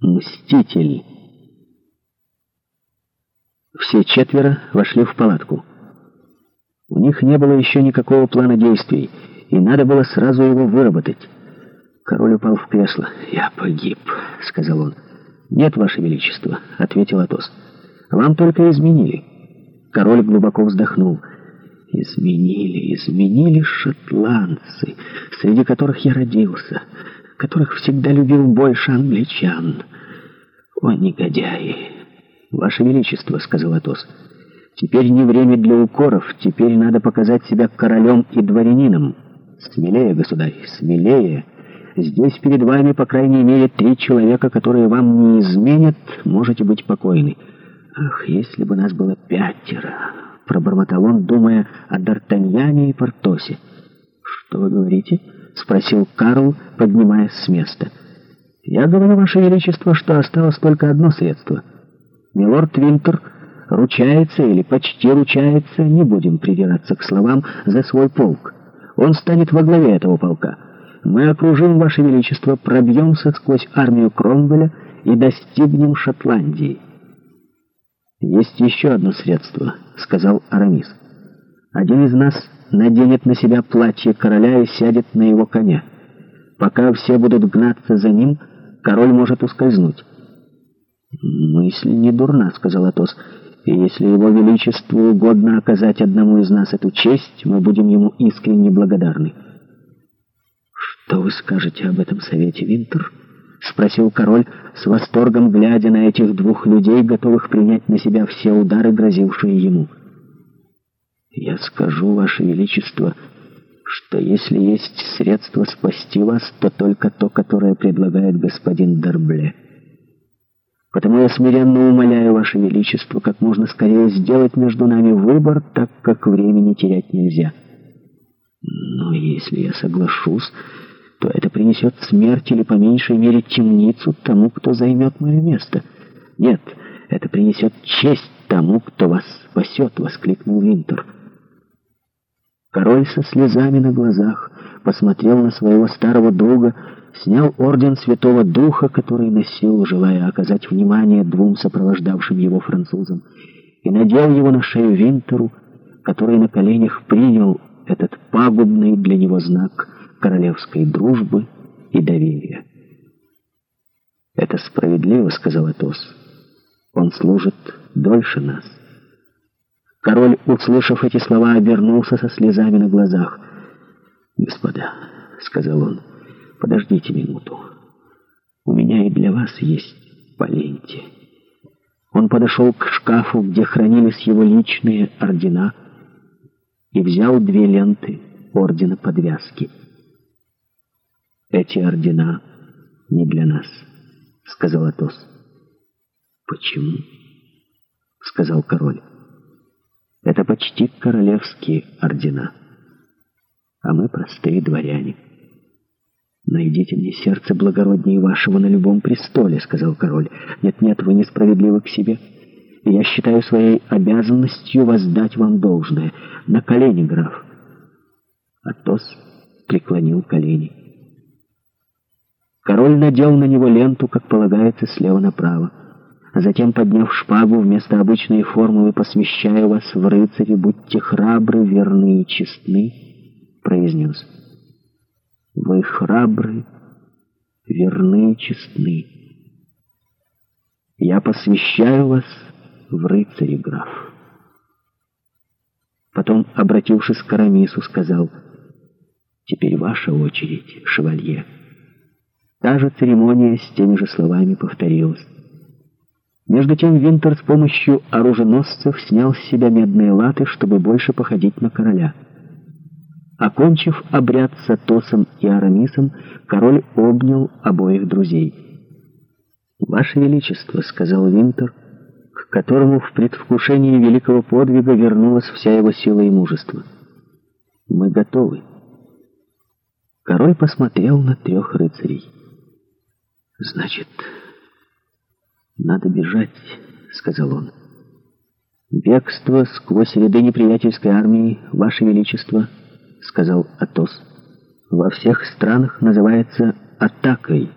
Мститель. Все четверо вошли в палатку. У них не было еще никакого плана действий, и надо было сразу его выработать. Король упал в кресло. «Я погиб», — сказал он. «Нет, Ваше Величество», — ответил Атос. «Вам только изменили». Король глубоко вздохнул. «Изменили, изменили шотландцы, среди которых я родился» которых всегда любил больше англичан. «О, негодяи!» «Ваше Величество», — сказал Атос, — «теперь не время для укоров, теперь надо показать себя королем и дворянином. Смелее, государь, смелее! Здесь перед вами, по крайней мере, три человека, которые вам не изменят, можете быть покойны». «Ах, если бы нас было пятеро!» — пробормотал он, думая о Д'Артаньяне и Портосе. «Что вы говорите?» — спросил Карл, поднимаясь с места. «Я говорю, Ваше Величество, что осталось только одно средство. Милорд Винтер ручается или почти ручается, не будем придираться к словам, за свой полк. Он станет во главе этого полка. Мы окружим, Ваше Величество, пробьемся сквозь армию Кромвеля и достигнем Шотландии». «Есть еще одно средство», — сказал Арамис. «Один из нас — наденет на себя платье короля и сядет на его коня. Пока все будут гнаться за ним, король может ускользнуть. «Мысль не дурна», — сказал Атос. «И если его величеству угодно оказать одному из нас эту честь, мы будем ему искренне благодарны». «Что вы скажете об этом совете, Винтер?» — спросил король, с восторгом глядя на этих двух людей, готовых принять на себя все удары, грозившие ему. «Винтер?» Я скажу, Ваше Величество, что если есть средство спасти вас, то только то, которое предлагает господин Дербле. Потому я смиренно умоляю Ваше Величество как можно скорее сделать между нами выбор, так как времени терять нельзя. Но если я соглашусь, то это принесет смерть или по меньшей мере темницу тому, кто займет мое место. Нет, это принесет честь тому, кто вас спасет, — воскликнул Винтер. — Король со слезами на глазах посмотрел на своего старого друга, снял орден Святого Духа, который носил, желая оказать внимание двум сопровождавшим его французам, и надел его на шею Винтеру, который на коленях принял этот пагубный для него знак королевской дружбы и доверия. «Это справедливо», — сказал Атос. «Он служит дольше нас». Король, услышав эти слова, обернулся со слезами на глазах. «Господа», — сказал он, — «подождите минуту. У меня и для вас есть поленьте». Он подошел к шкафу, где хранились его личные ордена, и взял две ленты ордена подвязки. «Эти ордена не для нас», — сказал Атос. «Почему?» — сказал король. Почти королевские ордена. А мы простые дворяне. «Найдите мне сердце благороднее вашего на любом престоле», — сказал король. «Нет-нет, вы несправедливы к себе. Я считаю своей обязанностью воздать вам должное. На колени, граф». Атос преклонил колени. Король надел на него ленту, как полагается, слева направо а затем, подняв шпагу, вместо обычной формулы «посвящаю вас в рыцари, будьте храбры, верны и честны», произнес. «Вы храбры, верны и честны. Я посвящаю вас в рыцари, граф». Потом, обратившись к Карамису сказал «Теперь ваша очередь, шевалье». Та же церемония с теми же словами повторилась. Между тем Винтер с помощью оруженосцев снял с себя медные латы, чтобы больше походить на короля. Окончив обряд с Атосом и Арамисом, король обнял обоих друзей. «Ваше Величество», — сказал Винтер, к которому в предвкушении великого подвига вернулась вся его сила и мужество. «Мы готовы». Король посмотрел на трех рыцарей. «Значит...» «Надо бежать», — сказал он. «Бегство сквозь ряды неприятельской армии, Ваше Величество», — сказал Атос, — «во всех странах называется атакой».